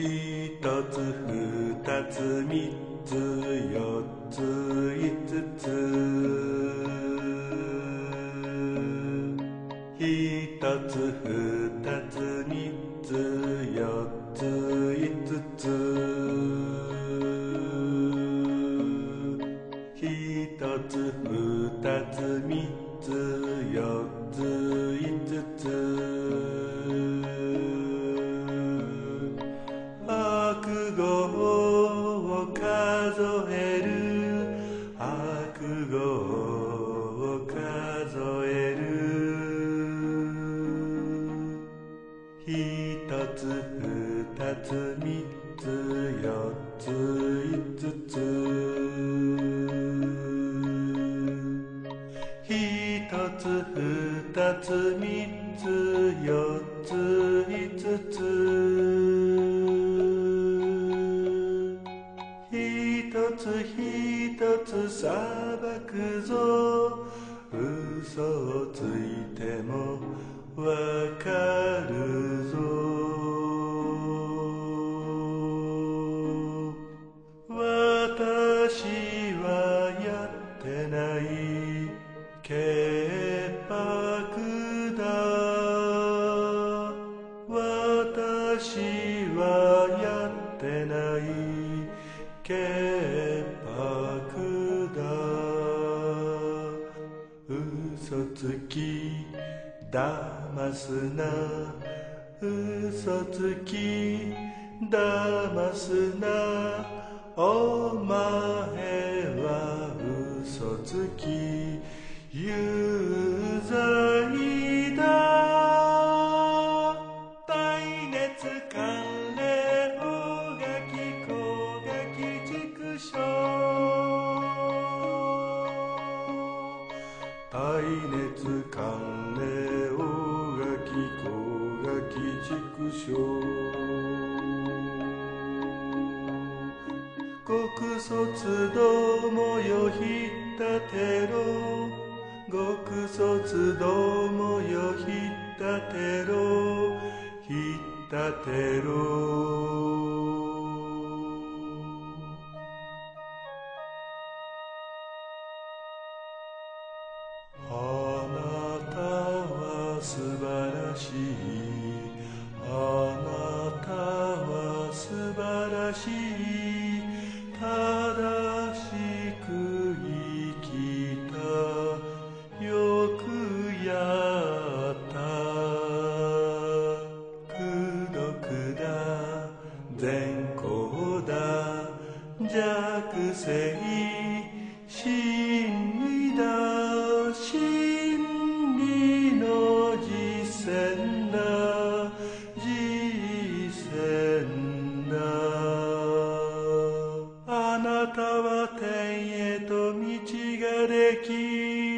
一つ二つ三つ四つ。五つ一つ二つ三つ。四つ五つ一つ二つ三つつ二つ三つ四つ五つ一つ一つ裁くぞ嘘をついてもわかるはやってない潔白だ嘘つき騙すな。嘘つき騙すな。お前は嘘つき。畜生極卒どもよひったてろ。極卒どもよひったてろ。ひったてろ。あなたは素晴らしい。正しく生きた。よくやった。くどくだ。善行だ。弱性真理だ。真理の実践だ。あなたは天へと道ができ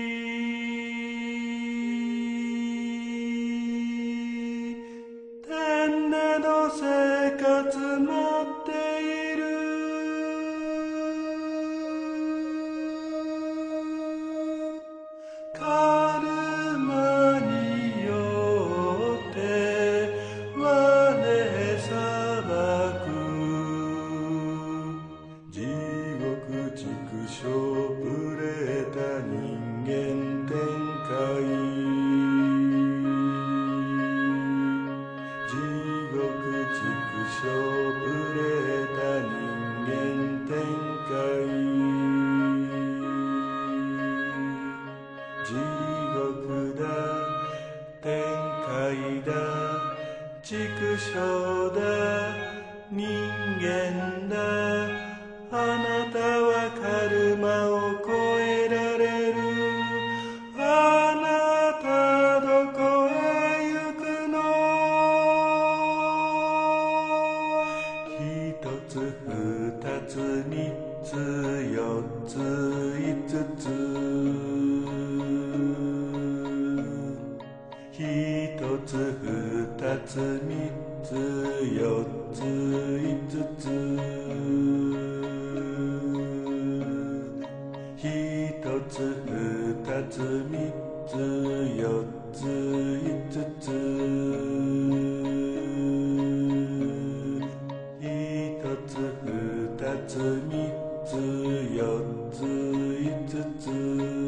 人間展開。地獄畜生ぶれた人間展開。地獄だ天界だ。畜生だ。人間だ。つにつよついつつ。ひとつふたつみつよついつつ。ひとつふたつみつよついつつ。你滋养，滋一滋滋。